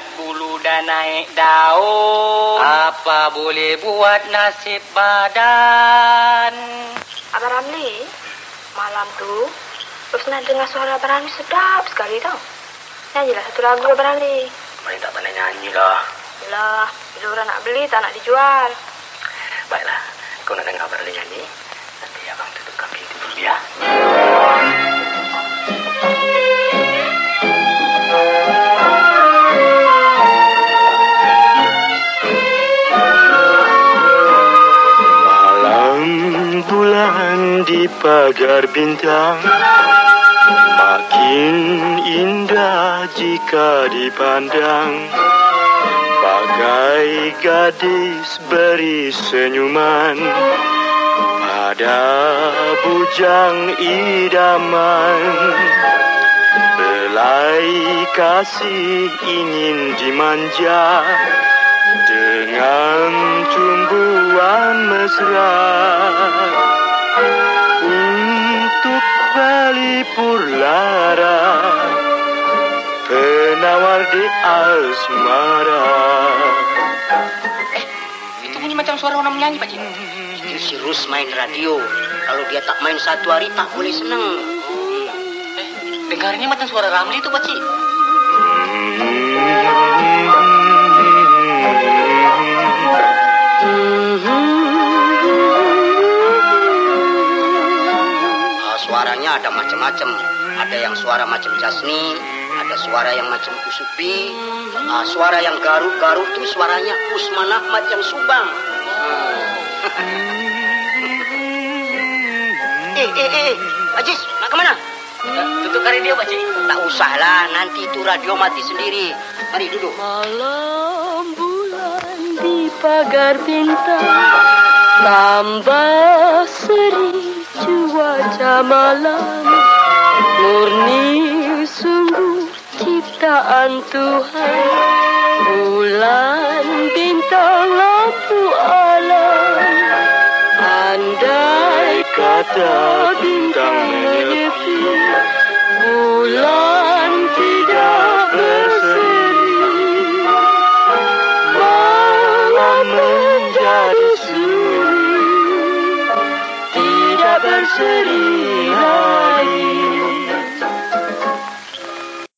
bulat bulu dan naik daun. Apa boleh buat nasib badan? Abang Ramli, malam tu, Rosna dengar suara Abang Ramli sedap sekali tau. Nyanyilah satu lagu Abang Ramli. Main tak pandai nyanyi lah. Lah, bila orang nak beli tak nak dijual. Baiklah, kau nak dengar Abang nyanyi? Nanti abang tutupkan pintu dulu ya. Pagar bintang Makin indah jika dipandang. Bagai gadis beri senyuman Pada bujang idaman. Belai kasih ingin dimanja Dengan tumbuhan mesra Untuk pelipur lara Penawar di asmara Itu bunyi macam suara orang menyanyi, Pak Cik. Itu si Rus main radio. Kalau dia tak main satu hari tak boleh senang. Eh, dengarnya macam suara Ramli itu, Pak Cik. Ah, suaranya ada macam-macam. Ada yang suara macam Jasni, ada suara yang macam Usupi. Ah, suara yang garuk-garuk itu suaranya Usman Ahmad yang Subang. eh, eh, eh, Ajis, nak ke mana? Tutupkan radio, Pak Cik. Tak usahlah, nanti itu radio mati sendiri. Mari duduk. Malam bulan di pagar bintang Tambah seri malam. Murni sungguh ciptaan Tuhan. Bulan bintang lampu alam. Andai Kata bintang menyepi Bulan Bersedia ini